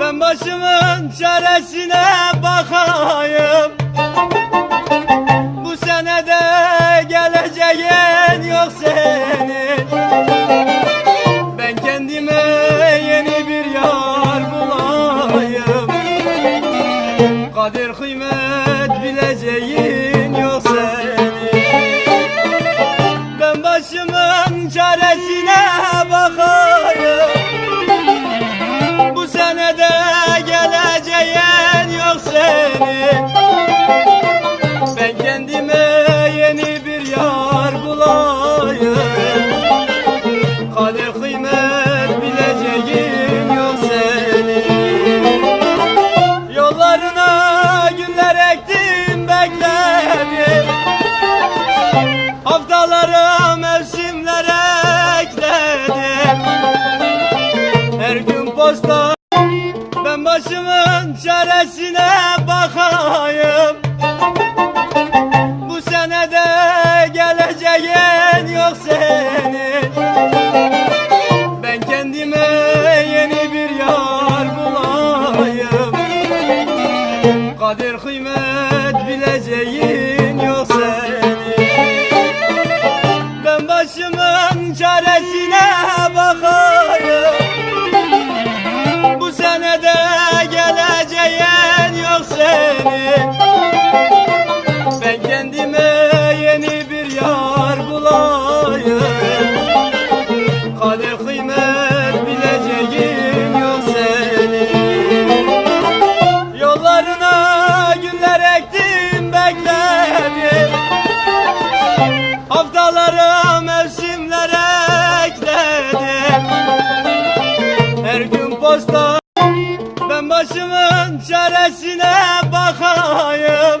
Ben başımın çaresine bakayım. Bu senede geleceğin yok senin. Ben kendime yeni bir yar bulayım. Kadir kıymet bileceğin Kadir kıymet bileceğin yok Yollarına günler ektim bekledim. Haftalara mevsimler ekledim. Her gün posta Ben başımın çaresine bakayım Kadir kıymet bileceğin yok senin. Ben başımın çaresine posta Ben başımın çaresine bakayım.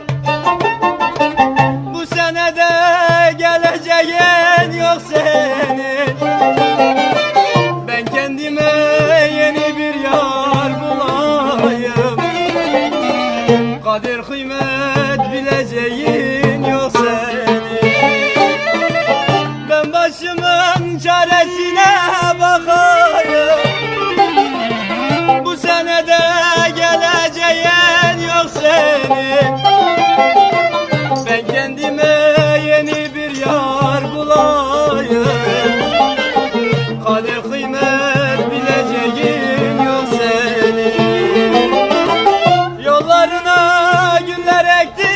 Bu senede geleceğin yok senin. Ben kendime yeni bir yar bulayım. Kadir kıymet yar bulayım. Kader kıymet bileceğim yol senin. Yollarına güller ektim.